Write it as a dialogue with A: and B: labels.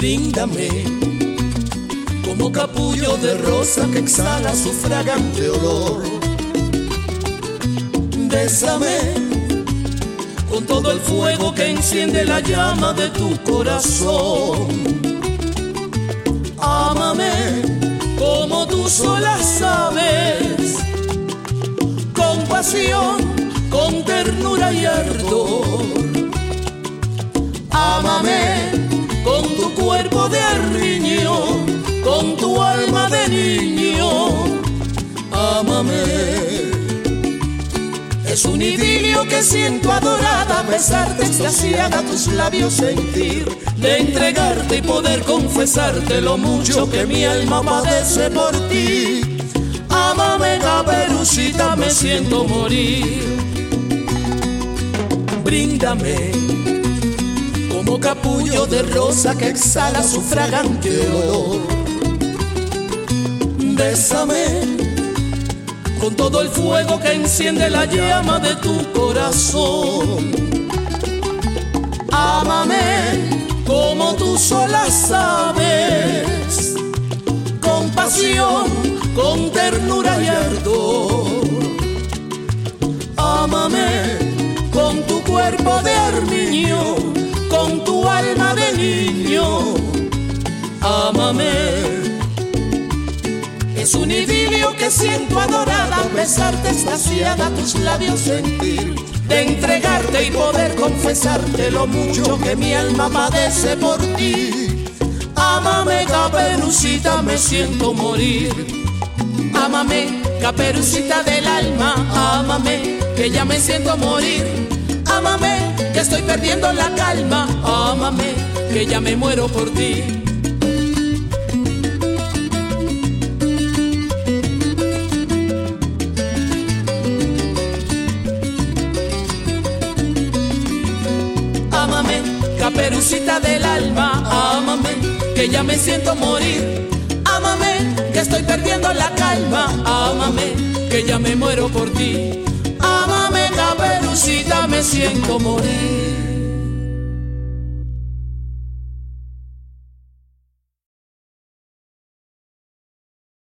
A: bríndame como capullo de rosa que exhala su fragante olor. Bésame con todo el fuego que enciende la llama de tu corazón. Niño. Ámame. Es un idilio que siento adorada, besarte extasiada, tus labios sentir, de entregarte y poder confesarte lo mucho que mi alma padece por ti. Ámame, caperucita, me siento morir. Bríndame como capullo de rosa que exhala su fragante olor. Con todo el fuego que enciende la llama de tu corazón. Ámame como tú sola sabes, con pasión, con ternura y ardor. Ámame con tu cuerpo de armiño, con tu alma de niño. Ámame es un idilio que siento adorada, besarte extasiada, tus labios sentir, de entregarte y poder confesarte lo mucho que mi alma padece por ti. Ámame, caperucita, me siento morir. Ámame, caperucita del alma, ámame, que ya me siento morir. Ámame, que estoy perdiendo la calma, ámame, que ya me muero por ti. Caperucita del alma, ámame, que ya me siento morir. Ámame, que estoy perdiendo la calma, ámame, que ya me muero por ti. Ámame, caperucita, me siento morir.